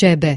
Cebe.